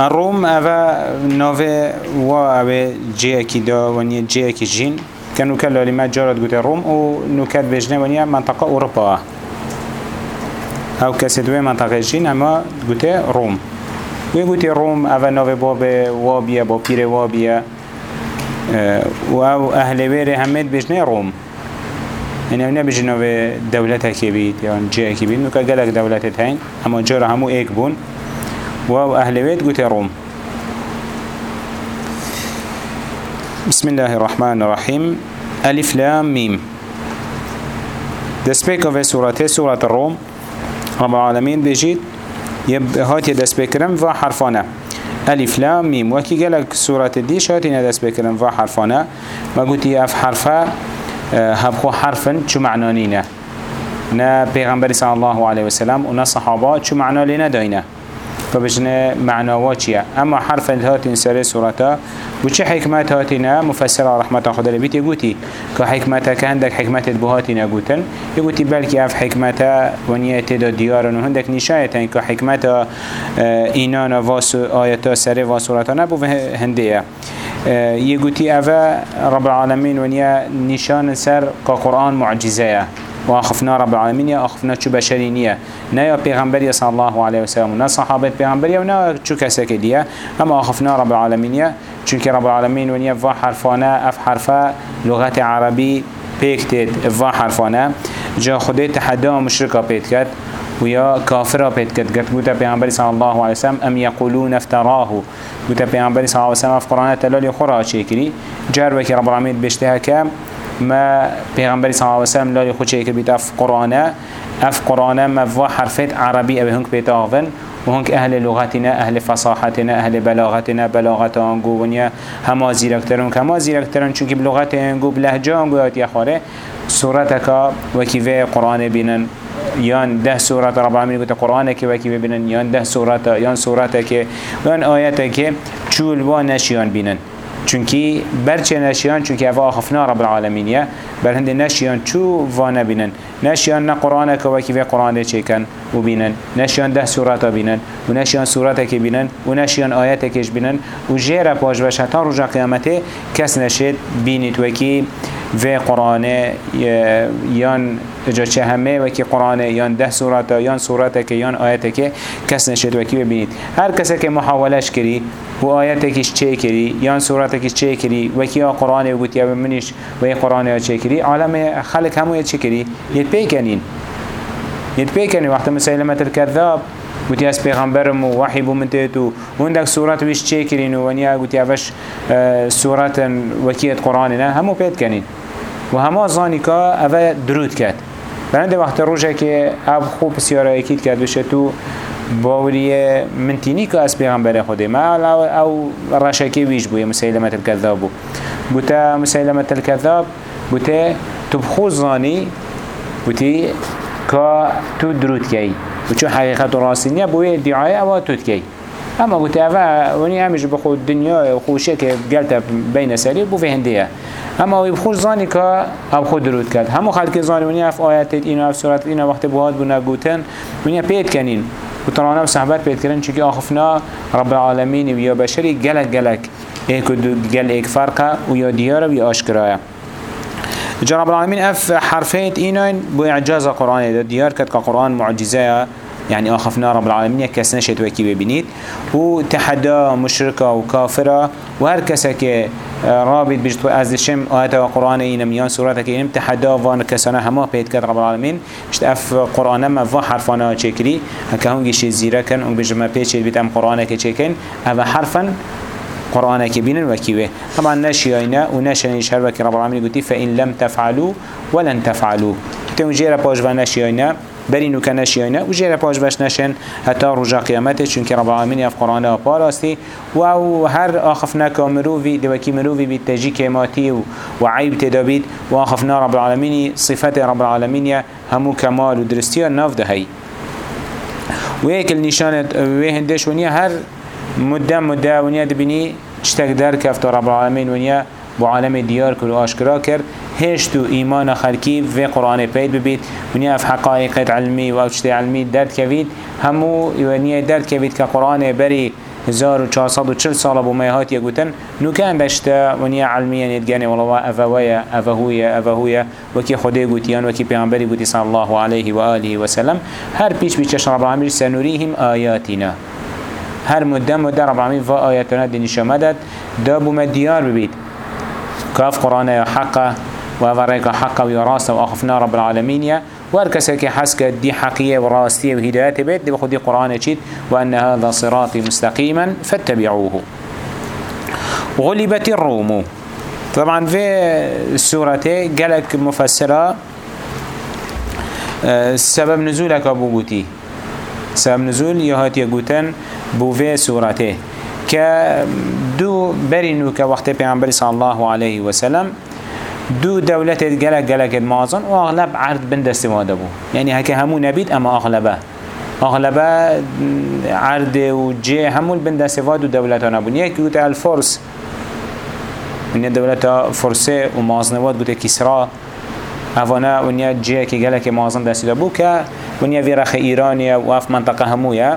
الروم اوه نوه و اوه جيه اكي دا ونيا جيه اكي جين كانوا كلا لما جارت قوت الروم و نوكات بجنه ونيا منطقة اوروبا أو كسي دوه منطقة جين اما قوت روم وی گوتی روم اوه نوه باب وابیه با پیر وابیه و أو أهل ویره همه بجنه روم يعني أنا بيجي نوع دولتها كبيت يعني جاء كبيت نوكا قالك دولتها هين اما جرى همو ايك بون و أهل بيت قلت روم. بسم الله الرحمن الرحيم. ألف لام ميم. دسبيك في سورة سورة الروم؟ رب العالمين بيجيت. يب هاتي دسبيكرم و حرفانه ألف لام ميم. وكي قالك سورة ديش هاتي دسبيكرم و حرفانه ما قلتي أف حرفه هبخو حرفا شو معنانينه نا پیغمبر صلى الله عليه وسلم و نا صحابات شو معنا لنا داينه فبجنا معنى واتشيا أما حرف هاتين سر سورة وچه حكمت هاتنا مفسر رحمة خدا لبيت يقولي كحكمتا كهندك حكمت بهاتنا قوتن يقولي بلكي اف حكمتا ونية تدا ديارن وهندك نشايتن كحكمتا إينانا واسو آياتا سر واسورة نبو هندية يقولي أفا رب العالمين ونيا نشان سر كقرآن معجزة. وأخفنا رب العالمين يا أخفنا شو بشرينية نا يا پیغمبر صلى الله عليه وسلم. نا صحابة پیغمبر ونا شو كسك ديا أما أخفنا رب العالمين چونك رب العالمين ونيا فا حرفانا أف حرفا لغة عربي بيكتت فا حرفانا جا خده تحدى مشركة بيتكت ويا كافرة بيتكت قد قلت پیغمبر صلى الله عليه وسلم أم يقولون افتراه قلت پیغمبر صلى الله عليه وسلم في قرآن تلالي خورا شكري جار رب العالمين بيشتها كام ما پیغمبر صلی الله علیه و سلم لالی خود که بیت اف قرآنه. اف قرآنه ما و حرفت عربی ابي هنك بیت آغن و هنك أهل لغتنا أهل فصاحتنا أهل بلاغتنا بلاغت آنگو ونیا هما زیرکترون کما زیرکترون چونکه بلغت آنگو بلهجه آنگو یاد یخواره. صورتك وكيف قرآن بينن يان ده سورة رب العالمين قلت قرآن كي وكي بينن يان ده سورة يان سورة كي يان آيات كي چول و نشيان بينن چونکی برچه نشیان چونکی اوه آخفنا رب العالمین یا بر هنده نشیان چو وأنا بینن نشیان نه قرآن که وکی و قرآن چه کن و بینن. نشیان ده سورت بینن و نشیان سورت که بینن و نشیان آیت کش بینن و جیر پاش بش حتی رجا قیامته کس نشید بینید وکی و قرآن یان جا چه همه وکی قرآن یان ده سورت یان سورت که یان آیت که کس نشید وکی ببینید هر کسی که محاولش کری و آیت کش چه کری یان سورت کش چه کری وکی قرآن و گوتی منش و قرآن چه کری عالم خلق همو چه کری یه پیکنین یه پیکنین وقت مسلمة الكذاب قلت ياس پیغمبرم و وحی بو منتهتو و عندك سورات ويش چه و ونیا وكيت قرآننا همو كنين و همه زانی اوه درود کرد برنده وقت روژه که أو خوب سیاره اکید کرد بشه تو باوریه منتینی که از پیغمبر خوده ما أو رشکی ویش بوی مسیلمت الكذاب بو. بوتا مسیلمت الكذاب بوتا تبخوز زانی بوتی که تو درود کی. و چون حقیقت و راستی نیه بوی ادعای أو تو کی. اما قلت اوه ونی همش بخود دنیا خوشه که گلت بین سری بو فهنده اما وی بخور زانی که أو خود درود کرد. همو خلق زانی ونی اف آیت اینو اف سورت اینو وقت بوهاد بونا گوتن ونی پید کنین. و ترانه و صحبت پید کرن چونکه آخفنا رب العالمین و یا بشری گلک گلک. ایک گل ایک فرقه و یا دیاره و یا آشکرایه. جا رب العالمین اف حرفیت اینو بو اعجاز قرآن کد که قرآن معجزه يعني آخفنا رب العالمين كس نشت وكي ببنيت وتحدى مشركة وكافرة وهر كسك رابط بجت از شم آيات قرآن إنم ميان سورة كينم تحدى وان كسانا هما بيت كد رب العالمين اشت اف قرآن ما فا حرفانا چكري هكا هم جيش زيرا كن هم بجمع بيت بيت ام قرآن كچكن اف حرفا قرآن كبين وكيوه طبعا نشينا ونشنيش هر وكي رب العالمين قلت فإن لم تفعلوا ولن تفعلوا. تنجير باش ونشينا برینو که نشیانه و جیر پاش بش نشن حتی رجا قیامته چون رب العالمین یف قرآن و پاراستی. و هر آخفنا که مروفی دوکی مروفی بید تجی کماتی و, و عیب تدابید و آخفنا رب العالمین صفت رب العالمین همو کمال و درستی ناف دهی و ایک النشانت و هندش ونیا هر مده مده ونیا دبینی چتک در کفت رب العالمین ونیا بو عالم دیار کرد و آشکرا کرد. هشت و ایمان خلکی و قرآن پید ببید. ونیا اف حقائق علمی و اوچت علمی درد کوید. همو ونیا درد کوید که قرآن بری 1440 سال بو ميهات يقولن نو كان دشتا ونيا علميا يتجاني والله أفويا أفهويا أفهويا وكي خدي قوتيان وكي بيعنبري قوتي صلى الله عليه وآله وسلم هر بيش بيش رب العالمين سنريهم آياتنا هر مدة مدة رب العالمين فا آياتنا دي نشامدت دابو مديار ببيت كاف قرآن حقا وفريق حقا ويراسا وأخفنا رب العالمين. كي حسك دي حقية وراستية وهداية بيت. دي بخدي قرآن چيت وأن هذا صراطي مستقيما فاتبعوه. غلبت الروم. طبعا في السورة قالك مفسرة آه، سبب نزولك أبو بوتي. سبب نزول يهات يقوتن بو في سورته كدو برينو كوقت پیغمبر صلى الله عليه وسلم. دو دولت گلک گلک مازن و اغلب عرض بند استفاده بو یعنی هکه همو نبید اما اغلبه. اغلبه عرض و جه همو بند استفاده دولت ها نبون یکی گوته الفرس. من دولت فرسه و مازنوات گوته کسرا. اوانه ونیا جه که گلک مازن دستیده بو که ونیا وی رخ ایرانی و اف منطقه همویه.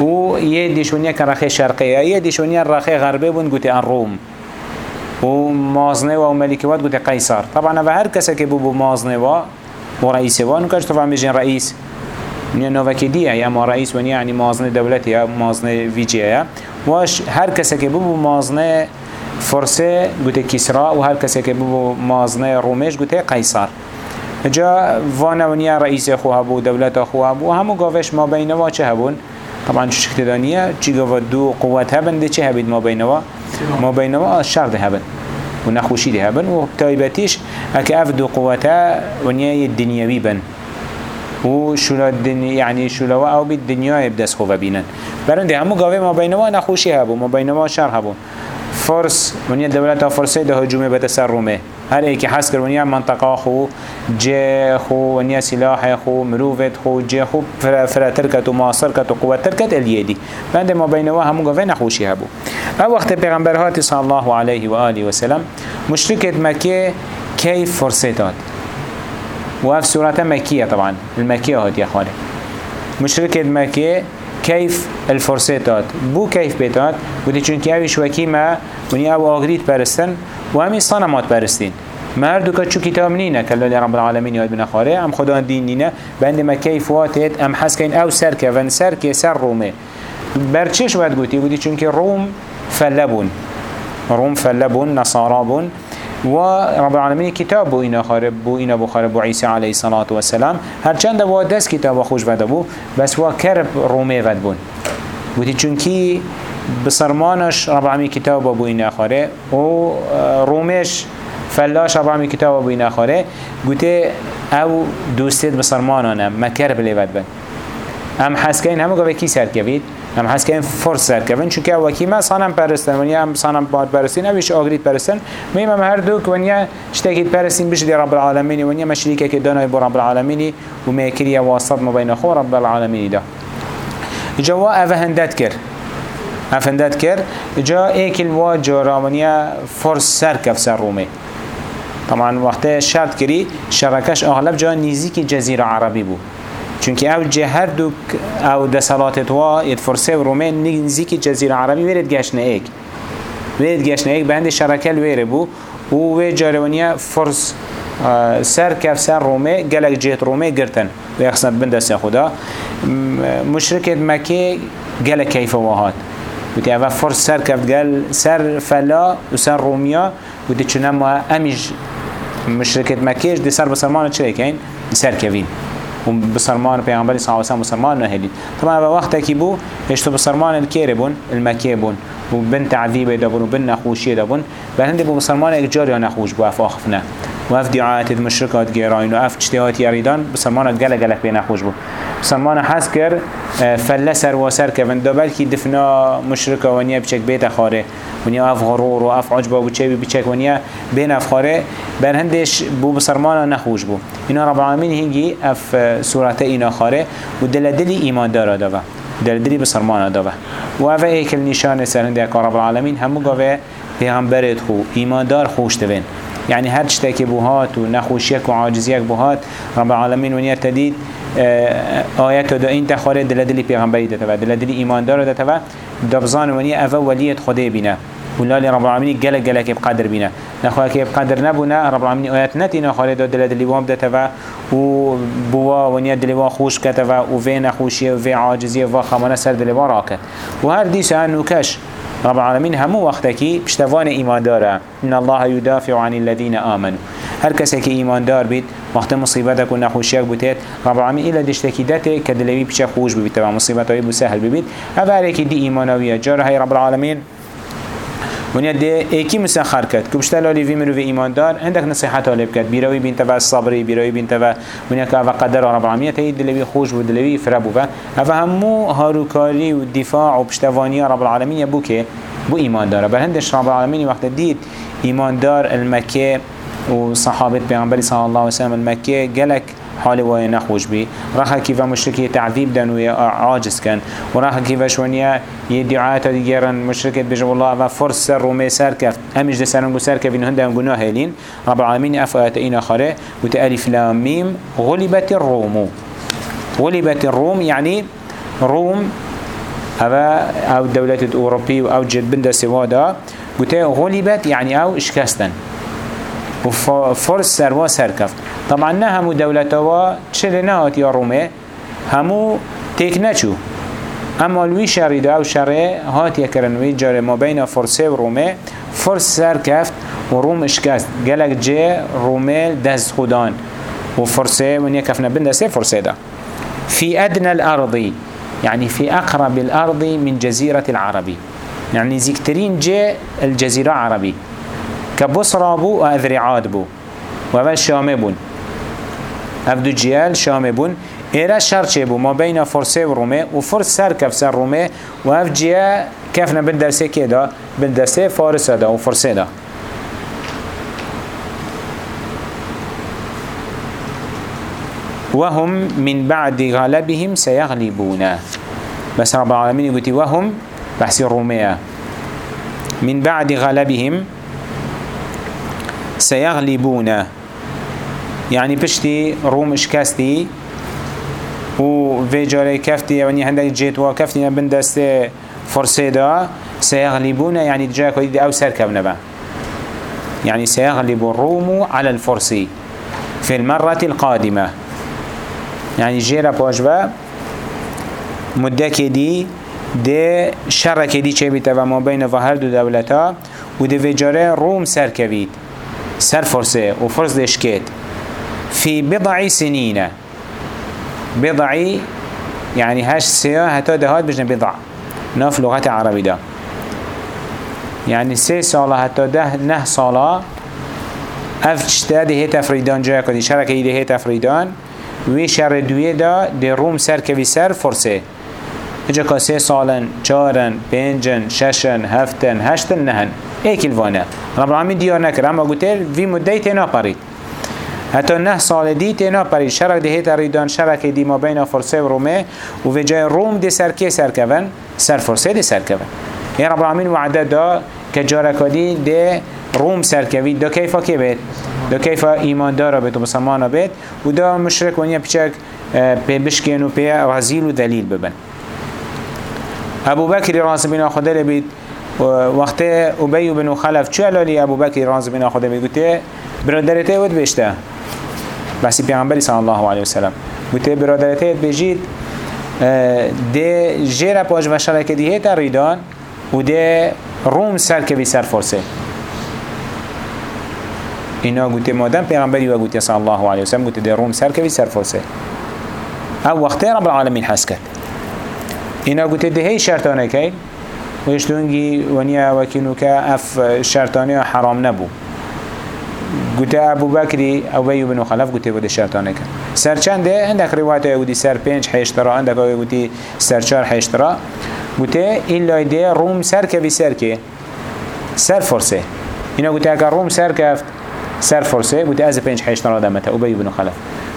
و یه دیشونیا که رخ شرقیه یه دیشونیا رخ غربه بون گوته الروم و مازنه و ملکوات گوته قیصر طبعا و هر کسی که بو مازنه و و رئیس وانو کاش تو فهم رئیس یعنی نیا نوکی دیه یا ما رئیس و نیا یعنی مازنه دولتی یا مازنه ویجیه واش هر کسی که بو مازنه فرسه گوته کسرا و هر کسی که بود مازنه رومش گوته قیصر جا وانونیا رئیس خواه بود دولت خواه بود همو گاوش ما بین چه هبون؟ طبعا شکتدانیه چی گاو دو قوت هبنده چه هبید ما بینوا؟ ما بينما الشر ده هبن ونخوشي ده هبن وتايبتيش هكا أفدو قوتا ونيا الدنيوي بن وشولا الدنيا يعني شولا أو بالدنيا يبدأ خوفا بينن. برنده همو قاوه ما بينما نخوشي هبو ما بينما شر هبو فرس ونیا دولت فرسه ده هجومه به سر رومه هر ایکی حس کرد ونیا منطقة خو جه خو ونیا سلاح خو مروفت خو جه خو فراتر کت و معاصر کت و قوتر کت الیدی بند ما بینوا همون گوه نخوشی هبو أو وقت پیغمبر هاتی صلی الله علیه و آله و سلم مشرکت مکه کیف فرسه داد و اف صورت مکیه طبعا المکیه هاتی خاله مشرکت مکه كيف الفرصات بو كيف بيتات ودي چونك اوش وكي ما وني أو آغريت برستن وهمي صنمات برستين مردو که چو کتاب نینه که الله رب العالمین یاد بنا خاره ام خدا دین نینه. بند ما کیف واتت ام حس کن أو سر ون سر که سر رومه. برچش باید گوتی؟ گوتی چون که روم فلبون روم فلبون نصارابون و رب العالمین کتاب بو اینا خارب بو اینا بو خارب بو عیسی علیه الصلاة والسلام. هرچند و دست کتاب خوش بده بو بس و کرب رومه ود بون. بودی چونکی بسرمانش رب العالمین کتاب بو اینا خاره و رومش فلاش رب العالمین کتاب بو اینا خاره. گوته او دوستید بسرمانانه مکرب لیود بند ام حسکین همه گوه کی سر کبید هم حس که فرص سر کردن چون که وکی ما صنم پرستن ونیا هم صنم باد پرستین اویش آگرید پرستن میم هم هر دو که ونیا شتاکید پرستین بشه دی رب العالمینی ونیا مشریکه که دانای بو رب العالمینی و میکری واسط مبین خو رب العالمینی دا جوا اوه هندت کرد افندت کرد جا ایکل و جارا ونیا فرص سر کف سر رومه طبعا وقت شرط کری شرکش اغلب جا نیزی جزیره عربی بود چونکه أو جهر دوک أو دسالاتت وا ید فرسه و رومین نزیکی جزیره عربی ویرد گشنه ایک. ویرد گشنه ایک بند شرکل ویره بو. و وی جارونیا فرس سر کف سر رومه گلک جهت رومه گرتن. و یخصد بند دست خدا. مشرکت مکه گلک کیف واهات وتی اول فرس سر کف گل سر فلا و سر رومیا. وتی چنم ما امیج مشرکت مکهش دی سر بسرمان چه کین سر کوین و بسرمان پیغمبر صلی الله علیه و بسرمان نهلید طبعا با وقت کی بو اشتو بسرمان الکیره بون؟ المکیه بون. و بن تعذیب دابون و بن نخوشی دابون بل هنده بو بسرمان اجار یا نخوش بو اف آخفنه و اف دعایت المشرکات گیراین و اف اجتهات یاریدان بسرمان گله گله بی نخوش بو بسرمان حس کر فله سر و سر که دو بلکی دفنا مشرکه و بچک بیت خاره و نیا اف غرور و اف عجبه و چه بچک و بین اف خاره بر هندش بو بسرمان نخوش بو اینا رب العالمین هنگی اف صورت اینا خاره و دل دلی ایمان داره داره دل دلی بسرمان داره و اوه ایکل نشان سر هنده رب العالمین همو گاوه پیغمبرت خو ایماندار خوش دوین يعني هر شتاكي بوهات و نخوشيك و عاجزيك بوهات رب العالمين ونيا تديد آيات دا این تخاره دل دلی پیغمبری دتوا دل دلی ایماندار دتوا دبزان ونی اول ولیت خدا بینه. ولالي رب العالمين جل جل كيف قدر بينا نخواه كيف قدر نبونا رب العالمين آيات نتينا خالد دل دل وام دتوا و بوا ونيا دل وا خوش كتوا و في نخوشية و في عاجزية و خمانة سر دل راكت و هر دي سان نكش رب العالمين همو وقتكي بشتوان إيمان داره. إن الله يدافع عن الذين آمنوا. هر کسی که ایمان دار بید وقت مصیبت و نخوشیک بودید رب العالمین ایلا دشتکی دته که دلوی پیش خوش ببید و مصیبت های بو سهل ببید. اوه که دی ایمانویه جاره های رب العالمین ونیا ده ایکی مسخر کرد؟ که بشتلالی وی مروی ایمان دار. عندك نصیحت طالب کرد. بیروی بین تبع صبری بیروی بین تبع ونیا که اوه قدر رب العالمین تایی دلوی خوش بود دلوی فربو و. همو هاروکاری و دفاع و پشتوانی رب العالمین یبو که بو ایمان داره. بل هندش رب العالمین وقت دید ایمان دار المکه و صحابة پیغمبر صلى الله عليه وسلم المكة جلك حال وای نخوش بی. رخ کیف مشرکی تعذیب دن و عاجز کن. و رخ کیف شونیا یه دعایت دیگرن مشرکت بجو الله و فرس سر و سر کف امیش ده سرنگو سر کف این هنده گناه هلین. رب العالمین افایت این خاره. و تألیف لام غلبت الروم. غلبت الروم يعني روم هذا أو دولة الأوروبي أو جد بند سوادا. قلت غلبت يعني أو اشكستن و فرس سروا سرکفت طبعا نه همو دولتوا چل نهات یا رومه همو تیک نچو اما الوی شریده أو شره هات یکرنوی جاره ما بین فرسه و رومه فرس سرکفت و روم اشکست گلک جه رومه دست خودان و فرسه و نیکفنا بندسه فرسه ده في أدنى الأرض يعني في أقرب الأرض من جزيرة العربي يعني زيكترين جاء الجزيرة عربي كبصرة بو وأذرعات بو وأول شامي بون أفدو جيال شامي بون. إيرا شرچه بو. ما بين فرسه و رومه و فرس سر كف سر رومه و اف جيه كفنا بندرسه كي دا؟ بندرسه فارس دا و فرسه دا. وهم من بعد غلبهم سيغلبون بس رب العالمين يقول وهم بحسي الرومية من بعد غلبهم سيغلبون يعني بشتي روم اشكستي و في جاري كفتي يعني هندك جيت وكفتي من دست فرسيدا سيغلبون يعني جاك ودي أو سركبنا با يعني سيغلب الروم على الفرسي في المرة القادمة. يعني جيرا بوجبا مدة كدي ده شر كدي چه بيتا ما بين ظهر دو دولتا و ده في جاري روم سركبيت سر فرسه و فرس دشكت في بضع سنين. بضعي يعني هاش سيا هتا دهات بجن بضع. ناف لغة عربي ده. يعني سي سالة هتا ده نه سالة اف چتا ده هيت افريدان جاي كدي. شركة ده هيت افريدان. وی شر دویه ده روم سر که سر فرسه اجا که سه سالن چارن پنجن ششن هفتن هشتن نهن. ایک الوانه رب العالمین دیار نکر اما گوتر وی مده تینا پرید حتی نه سال دی تینا پرید شرک دهیت ریدان شرک دی ما بین فرسه و رومه و و جای روم دی سر که سر کون سر فرسه دی سر کون یه رب العالمین وعده دا که جارکادی دی روم سر کوید دا کیفا که بید دا کیفا ایمان دارا بید و مسلمان بید و دا مشرک ونیا پیچک پی بشکن و پی رزیل و دلیل ببن ابو بکر راز بنا خدا بید وقت ابی بن خلف چه علالی ابو بکر راز بنا خدا بید برادرته ود بشته بسی پیغمبری صلی الله علیه وسلم. گوته برادرته بجید ده جیر پاش و شرک دیه تا ریدان روم سر که بی سر فرسه. اینا مادم پیغمبری و صلی الله علیه وسلم گوته ده روم سر که سر فرسه. أو وقتی رب العالمین حس کرد. اینا گوته ده هی شرطانه کهی ویش دونگی ونیا وکینو که اف شرطانه حرام نبو ابو بکری أو بیو بنو خلف گوته بوده شرطانه کن سر اندک روایت های گوتی سر پنج اندک های گوتی سر چار حیشترا گوته این لایده روم سر بی سر که سر فرسه. اینا گوته اگر روم سر کفت سر فرسه. گوته از پنج حیشترا دمته. أو بیو بنو خلف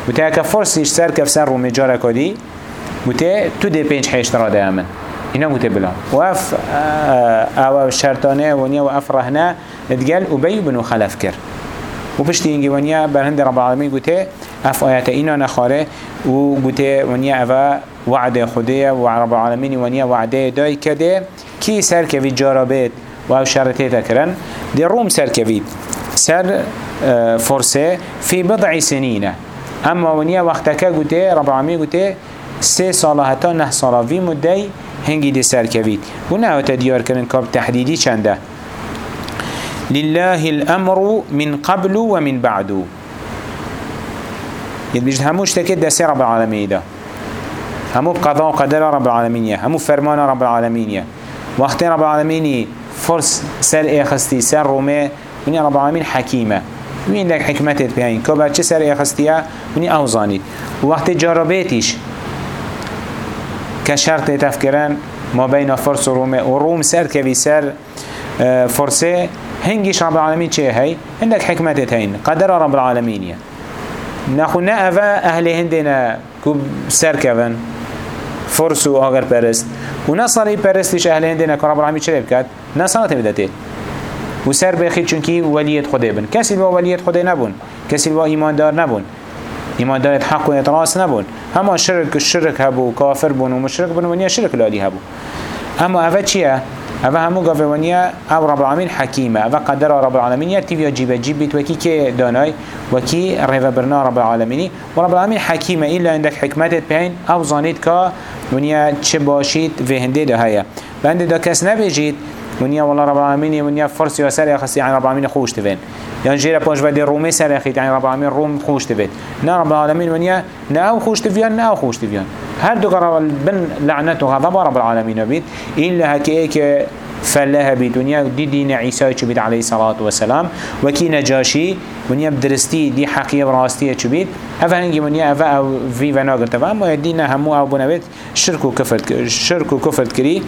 گوته اگر فرسیش سر کف سر روم جاره کدی گوته تو ده پنج حیشترا دامن اینا گوته بلا. و اف أو شرطانه ونیا و اف رهنه اتقال ابي بن خلف كر و پشتی اینگی ونیا بر هند رب العالمین گوته اف آيات اینا نخاره و گوته ونیا اوه وعده خديه و رب العالمين ونیا وعده دای کده کی سر کوی جارابت و شرطه تکرن دی روم سر کوی سر آه، فرسه في بضع سنين اما ونیا وقتك گوته رب العالمين گوته سه ساله حتی نه ساله وی مدهی هنگی دی سر کوید و نه دیار کرن کاب تحدیدی چنده. لله الأمر من قبل ومن بعد. يد بيجد هموش تكيد ده رب العالمين ده. همو قضاء قدر رب العالمين همو فرمان رب العالمين وقت رب العالمين فرس سر اخستي سر رومي وني رب العالمين حكيمة. وين لك حكمتت بهين كبر چه سر اخستيها وني اوزاني. وقت جاربيتيش. كشرط تفكران ما بين فرس وروم وروم سر كبي سر آه، فرسه. هنگيش رب العالمين چه هي عندك حكمت هين قدر رب العالمين نخو نه اوه أهل هندنا كوب سر كفن فرس و آگر پرست. و نه صالي پرستش أهل هندنا که رب العالمين چه بكت نه صلاة بدته و سر بخید چونکی ولیت خوده بن. کسی با ولیت خوده نبون. کسی با ایماندار نبون. ایماندار حق و اطراس نبون. هما شرک شرک هبو کافر بون و مشرک بون و نیا شرک لادی هبو. اما اوه چیه؟ اوه همو گفه ونیا أو رب العالمین حکیمه. اوه قدر رب العالمین یا تیویا جیبه جیب بیت. وکی که دانای؟ وکی ریوه برنا رب العالمینی. و رب العالمین حکیمه. ایلا عندك حکمتت بین أو زانید که ونیا چه باشید؟ و هنده ده هیا بنده دا کس نبیجید. ونیا والله رب العالمین ونیا فرس یا سر یخصی عن رب العالمین خوش تبین يعني جيرا بونش بدي رومي سر اخيت يعني رب العالمين روم خوش تبيت نا رب العالمين ونيا نا أو خوش تبيان نا أو خوش تبيان هر دو قرار بن لعنته غضب رب العالمين بيت إلا هكيك فلها بدنيا دي دين عيسى چبيت عليه الصلاة والسلام. وكي نجاشي ونيا بدرستي دي حقية براستية چبيت هفا هنگي ونيا هفا أو في وناغر أما يدينا همو أو بنابت شرك وكفر شرك وكفر كري.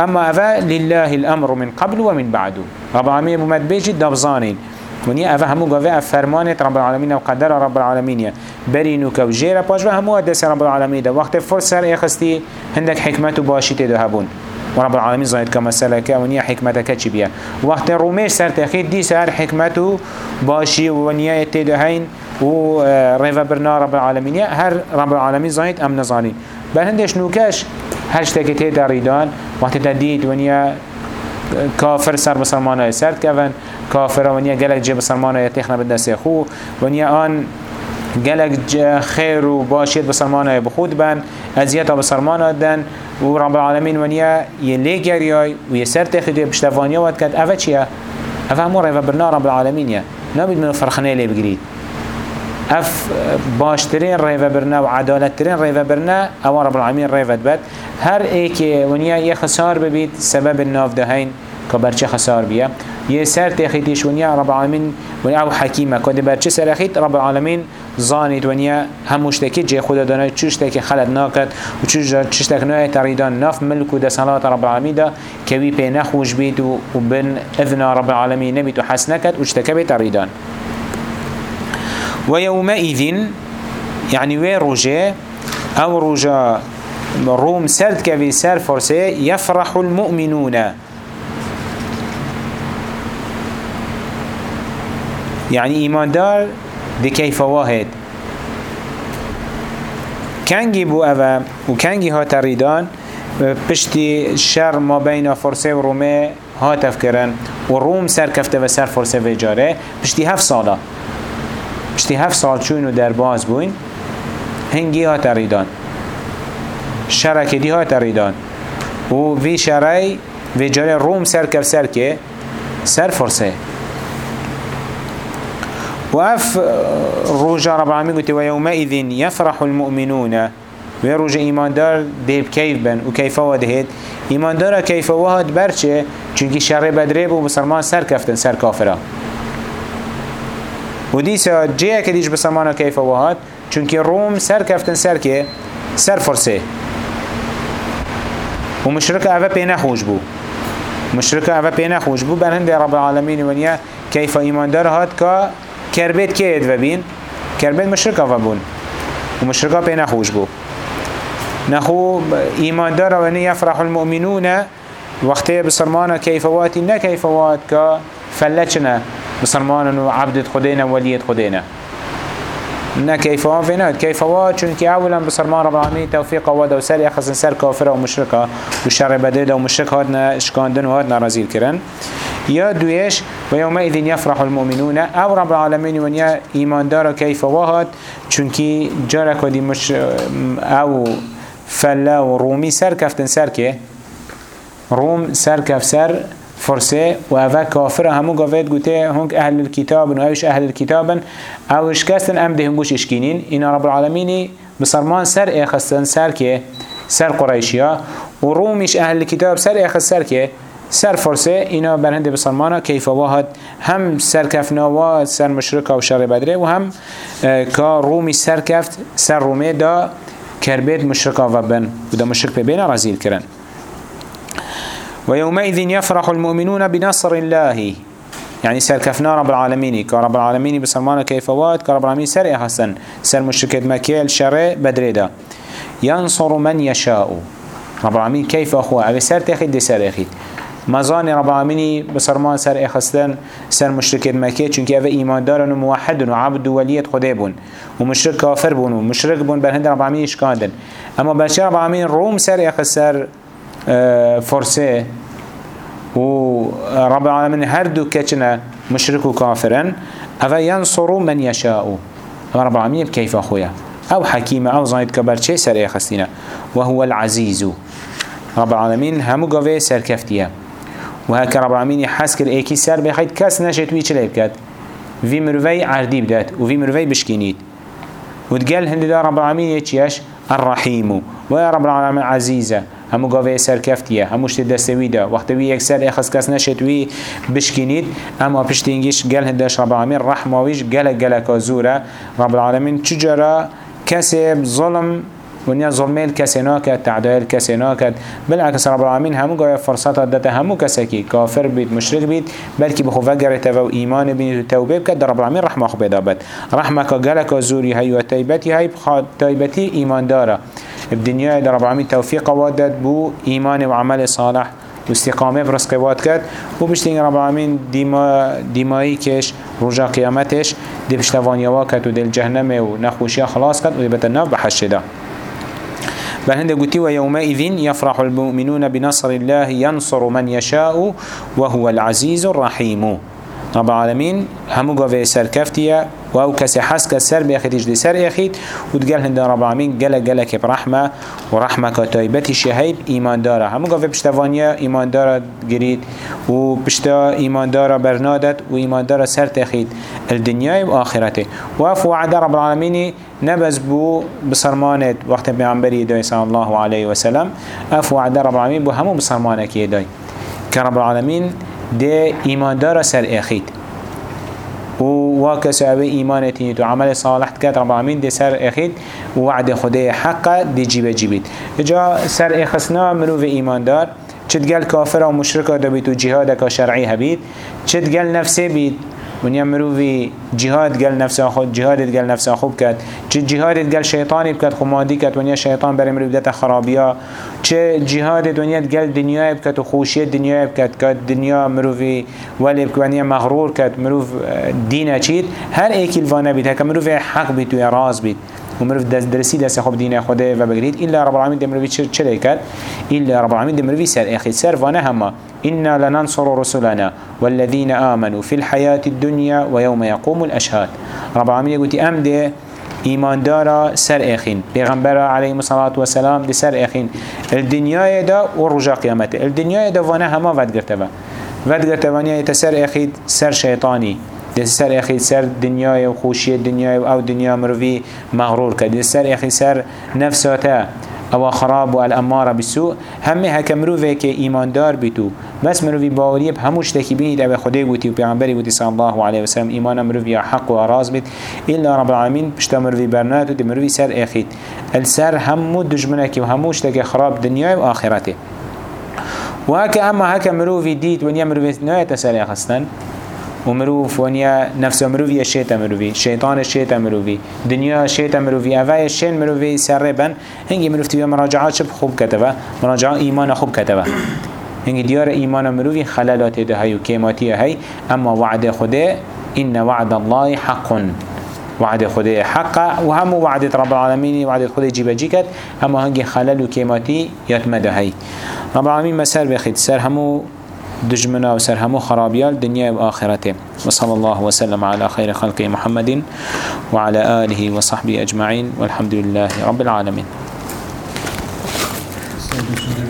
أما هفا لله الأمر من قبل ومن بعد. رب العالمين بمد بيجي دبزانين ونیا اوه همو گاوه فرمانت رب العالمین و قدر رب العالمین برینو که و همو دست رب العالمین ده وقت فرصر اخستی هندک حکمت و باشیت ده هبون. و رب العالمین زاید که مسئله که ونیا حکمت چی بیا وقت رومیش سر تخید دی سر حکمت و باشی و ونیا ده هین و ریو برنا رب العالمین هر رب العالمین زاید ام نزانی بل هندش نوکش هشتکی تید ریدان وقت تدید ونیا كافر سر بسلمانه سرد كفن كافر ونيا جلك جي بسلمانه يتخنا خو. ونيا آن جلك خير و باشيت بسلمانه بخود بن. ازياتا بسلمانه دن. و رب العالمين ونيا يلي جرياي و يسر تخدي بشتفانيا واد كد افا چيا افا همو ريفا برنا رب العالمين يا نبيد من فرخنه لي بگريد اف باشترين ريفا برنا و عدالتترين ريفا برنا أو رب العالمين ريفا بد هر ایک ونیا یه خسار ببید سبب الناف دهین که برچه خسار بیا یه سر تخیتیش ونیا رب العالمین ونیا أو حکیمه. که برچه سر اخیت رب العالمین زانید ونیا هموشتکی جه خدا دانه چوشتکی خلد ناکد و چوشتک نوع تریدان ناف ملک و دسالات رب العالمین دا کوی پی نخوش بید و بن اذن رب العالمین نبید و حس نکد و چتک بی تریدان. ويومئذ يعني وين رجاء أو رجاء روم سرد كفي سر فرسي يفرح المؤمنون. یعنی ایماندار دی کیف واحد. کنگی بو اوه و کنگی ها تریدان پشتی شر ما بین فرسه و رومه ها تفکرن و روم سر کفته و سر فرسه و جاره پشتی هفت ساله پشتی هفت سال چون و در باز بوین هنگی ها تریدان. شرکدی ها تریدان. و وی شرعی و جاره روم سر کف سر که سر فرسه. و اف روجا رب العالمین گوتی و یومئذ یفرح المؤمنون. و روجا ایماندار دیب کیف بن؟ و کیفه و دهید ایماندار کیفه و هاد برچه چونکی شر بدره بو مسلمان سر کفتن سر کافره و دیسا جه که دیش بسلمان کیفه و هاد؟ چونکی روم سر کفتن سر که سر فرسه. و مشرك أفا بينا خوش بو. مشرك أفا بينا خوش بو بل رب العالمين ونيا كيف إيمان دار هاد كا كربت كيد وبين كربت مشرك أفا بون ومشرك بينا خوش بو نخو إيمان دار ونيا يفرح المؤمنون وقتها بصرمانا كيف واتي نا كيف وات كا فلتشنا بصرمانا وعبدت خدينا وليت خدينا نه كيف وافنا كيف وا چونك اولا بسرمان رب العالمين توفيق ودا وسر يخصن سر كافر ومشركة وشر بدل ومشرك هاتنا اشكاندن وهاتنا رزيل كرن. يا دويش ويومئذ يفرح المؤمنون أو رب العالمين ونيا إيمان دار كيف واهات چونك جارك ودي مش أو فلا ورومي سر كفتن سر كي؟ روم سر كف سر فرسه و اوه کافر همو گفت گوته هنگ أهل الكتاب و اوش أهل الكتاب اوش کستن ام ده هنگوش اشکینین اینا رب العالمینی بسرمان سر اخستن سر که سر قریشیا و رومیش أهل الكتاب سر اخست سر که سر فرسه اینا برهنده بسرمانا کیف واحد هم سر کفنا و سر مشرک و شر بدره و هم که رومی سر کفت سر رومه دا کربید مشرک و بن. و دا مشرک بین رزیل کرن ويومئذ يفرح المؤمنون بنصر الله. يعني سر كفنا رب العالمين. كرب العالمين بسلمان كيف واد كرب العالمين سر حسن. سر مشركة مكيل شر بدريدا. ينصر من يشاء. رب العالمين كيف أخوة؟ أبي سر تاخد دي سر أخيد مزان رب العالمين بسرمان سر اخستن سر مشركة مكة چونك اوه ايمان دارن وموحد وعبد وليت خده بون. ومشرك كافر بون ومشرك بون. برهند رب العالمين اشكاندن اما بلشي رب العالمين روم سر اخستر فرسه و رب العالمين هر دو كچنا مشرك و كافرن أو ينصروا من يشاء رب العالمين كيف أخويا أو حكيم أو زايد كبر چه سر اخستنا وهو العزيز رب العالمين همو قوه سر كفتيا وهكا رب العالمين حسكر ايكي سر بخيد كس نشت ويچ ليبكت في مروي عردي بدات وفي مروي بشكينيد وتقال هند رب العالمين يتشيش الرحيم ويا رب العالمين عزيزة همو قاوه سر كفتيه همو شت دستوي ده وقت وي يكسر اخس كس نشت وي بشكينيد اما پشتينگيش قال هندش رب العالمين رحمه ويش قال قال كازوره رب العالمين چجرا كسب ظلم ونیا ظلمه کسی ناکد تعدایل کسی ناکد بالعکس رب العالمین همو گایا فرصت داده همو کسی که کافر بید مشرک بید بلکه بخو وگرت و ایمان بید و توبه بکد رب العالمین رحمه خو بدابد رحمه که گلک زوری هی و تایبتی هی تایبتی ایمان داره بدنيا در رب العالمين. توفيق وادد بو إيمان وعمل صالح. واستقامة برزق واد کرد. و بشتین رب العالمین دیما دیمایی کش رجا قیامتش. دی پشتوانیا کرد و دل جهنم و خلاص کرد و دی بتناف بحش ده بل هند قلتي ويومئذ يفرح المؤمنون بنصر الله ينصر من يشاء وهو العزيز الرحيم رب العالمين همو قوة سر كفتية و كسي حس كسر بيخيتش دي سر يخيت وتقال هند رب العالمين قلق قلق برحمة ورحمة كتايبتي شهيد إيمان دارا همو قوة بشتوانيا إيمان دارا قريد و بشتا إيمان دارا برنادت و إيمان دارا سر تخيت الدنيا وآخرته وف وعد رب العالمين نبز بو بصرمانت وقت بيعنبري داي صلى الله عليه وسلم اف وعد رب العالمين بو همو بصرمانك يداي كرب العالمين ده ایماندار سر اخید و واکس او ایمانتی تو عمل صالح کرد رب العالمین ده سر اخید و وعد خدای حق ده جیبه جیبید. جا سر اخسنا مروف ایماندار چه دگل کافر و مشرک دبید و جهاد کا شرعی هبید. چه دگل نفسه بید. ونیا مروی جهاد گل نفس خود جهاد گل نفس خوب کرد. چه جهاد گل شیطانی بکرد خمادی کرد ونیا شیطان برای مروی دت خرابیا. چه جهاد دنیا گل دنیا بکرد و خوشی دنیا بکرد. که دنیا مروی ولی بکرد ونیا مغرور کرد. مروف دین چید هر ایکی الوانه بید هک مروی حق بید و راز بید ومروف دست درسي دست خوب دين خدا و بگرید إلا رب العالمين دمروي چه کرد إلا رب العالمين دمروي سر أخي سر وانه هما إنا لننصر رسلنا والذين آمنوا في الحياة الدنيا ويوم يقوم الأشهاد رب العالمين يقول أم ده إيمان دارا سر إخين بيغمبر عليه الصلاة والسلام دي سر إخين الدنيا دا ورجا قيامته الدنيا دا وأنا هما ود قرتبا ود قرتبا يتسر إخيد سر شيطاني دي سر إخيد سر دنيا وخوشية الدنيا أو دنيا مروي مغرور كده سر إخيد سر نفساته أو خراب و الاماره بسوء همه هک مروفه که ایماندار بیتو بس مروفی باوری به هموش تکی بینید أو خدای بودی و پیغمبری بودی صلی الله علیه و سلم ایمان مروفی حق و اراز بیت الا رب العالمین پشتا مروفی برنات و دی مروفی سر اخید السر همو دجمنکی و هموش تکی خراب دنیا و آخرته و هک اما هک مروفی دید و نیا مروفی نایت سر اخستن ومروف ونيا نفس مروفي الشيطة مروفي شيطان الشيطة مروفي دنيا الشيطة مروفي أفاي الشين مروفي سربا هنجي مروف تبي مراجعات شب خوب كتبه مراجعة إيمان خوب كتبه هنگی دیار ایمان مروی خلالات ده هی و کیماتی هی اما وعد خدا إن وعد الله حق وعد خدای حقا و همو وعدت رب العالمين وعدت خدای جيبا جيكت همو هنگي خلل و كيماتي يتمده هاي رب العالمين مسر بخيت سر همو دجمنا وسر همو خرابيال دنيا وآخرته وصلى الله وسلم على خير خلق محمد وعلى آله وصحبه أجمعين. والحمد لله رب العالمين.